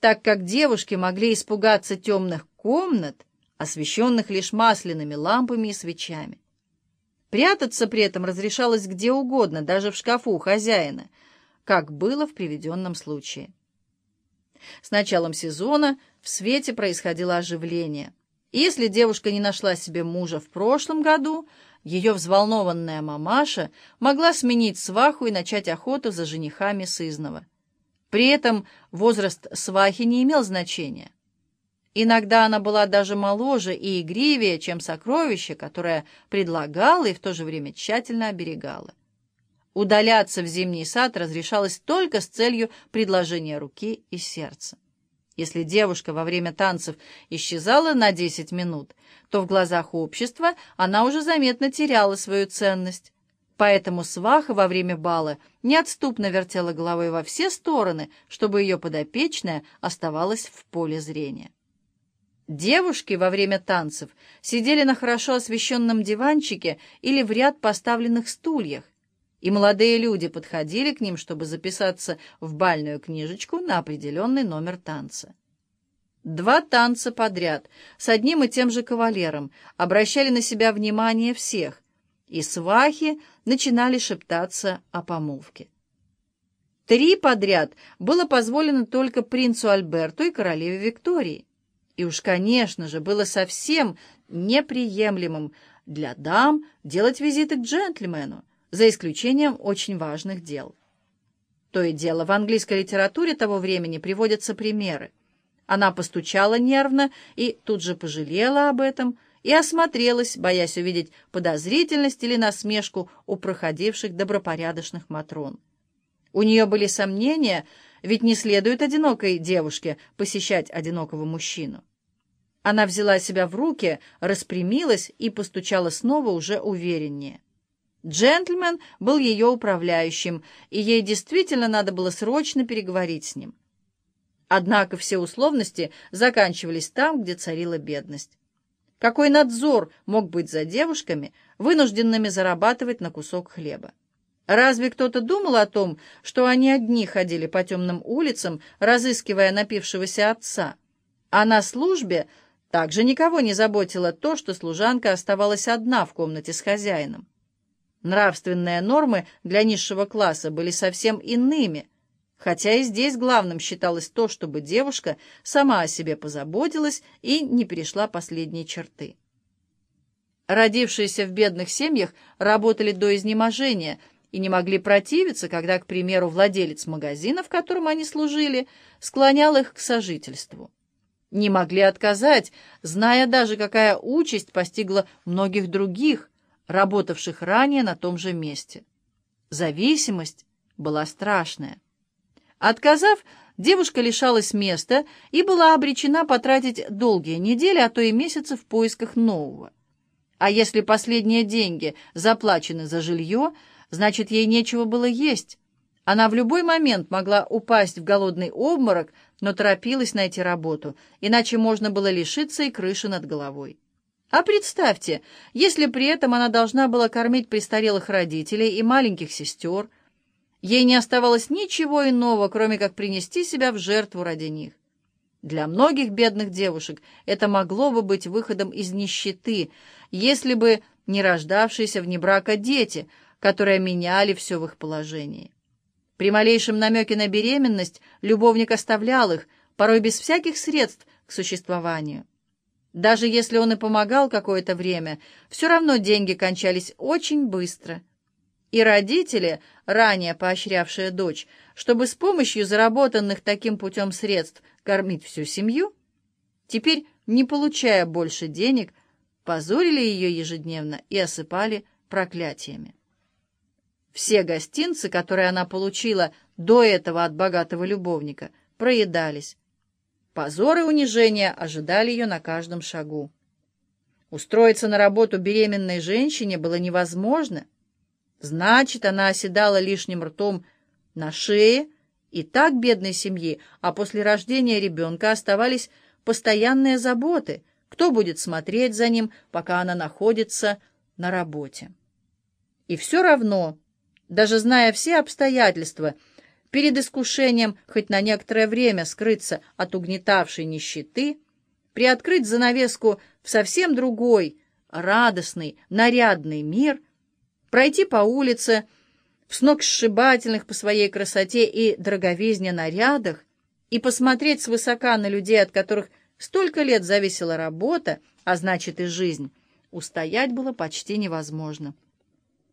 так как девушки могли испугаться темных комнат, освещенных лишь масляными лампами и свечами. Прятаться при этом разрешалось где угодно, даже в шкафу хозяина, как было в приведенном случае. С началом сезона в свете происходило оживление. Если девушка не нашла себе мужа в прошлом году, ее взволнованная мамаша могла сменить сваху и начать охоту за женихами сызнова. При этом возраст свахи не имел значения. Иногда она была даже моложе и игривее, чем сокровище, которое предлагала и в то же время тщательно оберегала. Удаляться в зимний сад разрешалось только с целью предложения руки и сердца. Если девушка во время танцев исчезала на 10 минут, то в глазах общества она уже заметно теряла свою ценность. Поэтому сваха во время бала неотступно вертела головой во все стороны, чтобы ее подопечная оставалась в поле зрения. Девушки во время танцев сидели на хорошо освещенном диванчике или в ряд поставленных стульях, и молодые люди подходили к ним, чтобы записаться в бальную книжечку на определенный номер танца. Два танца подряд с одним и тем же кавалером обращали на себя внимание всех, и свахи начинали шептаться о помолвке. Три подряд было позволено только принцу Альберту и королеве Виктории. И уж, конечно же, было совсем неприемлемым для дам делать визиты к джентльмену, за исключением очень важных дел. То и дело, в английской литературе того времени приводятся примеры. Она постучала нервно и тут же пожалела об этом и осмотрелась, боясь увидеть подозрительность или насмешку у проходивших добропорядочных матрон. У нее были сомнения, ведь не следует одинокой девушке посещать одинокого мужчину. Она взяла себя в руки, распрямилась и постучала снова уже увереннее. Джентльмен был ее управляющим, и ей действительно надо было срочно переговорить с ним. Однако все условности заканчивались там, где царила бедность. Какой надзор мог быть за девушками, вынужденными зарабатывать на кусок хлеба? Разве кто-то думал о том, что они одни ходили по темным улицам, разыскивая напившегося отца? А на службе также никого не заботило то, что служанка оставалась одна в комнате с хозяином. Нравственные нормы для низшего класса были совсем иными, хотя и здесь главным считалось то, чтобы девушка сама о себе позаботилась и не перешла последней черты. Родившиеся в бедных семьях работали до изнеможения и не могли противиться, когда, к примеру, владелец магазина, в котором они служили, склонял их к сожительству. Не могли отказать, зная даже, какая участь постигла многих других, работавших ранее на том же месте. Зависимость была страшная. Отказав, девушка лишалась места и была обречена потратить долгие недели, а то и месяцы в поисках нового. А если последние деньги заплачены за жилье, значит, ей нечего было есть. Она в любой момент могла упасть в голодный обморок, но торопилась найти работу, иначе можно было лишиться и крыши над головой. А представьте, если при этом она должна была кормить престарелых родителей и маленьких сестер, ей не оставалось ничего иного, кроме как принести себя в жертву ради них. Для многих бедных девушек это могло бы быть выходом из нищеты, если бы не рождавшиеся вне брака дети, которые меняли все в их положении. При малейшем намеке на беременность любовник оставлял их, порой без всяких средств к существованию. Даже если он и помогал какое-то время, все равно деньги кончались очень быстро. И родители, ранее поощрявшие дочь, чтобы с помощью заработанных таким путем средств кормить всю семью, теперь, не получая больше денег, позорили ее ежедневно и осыпали проклятиями. Все гостинцы, которые она получила до этого от богатого любовника, проедались, Позор и унижение ожидали ее на каждом шагу. Устроиться на работу беременной женщине было невозможно. Значит, она оседала лишним ртом на шее и так бедной семьи, а после рождения ребенка оставались постоянные заботы, кто будет смотреть за ним, пока она находится на работе. И все равно, даже зная все обстоятельства, перед искушением хоть на некоторое время скрыться от угнетавшей нищеты, приоткрыть занавеску в совсем другой, радостный, нарядный мир, пройти по улице в сногсшибательных по своей красоте и дороговизне нарядах и посмотреть свысока на людей, от которых столько лет зависела работа, а значит и жизнь, устоять было почти невозможно.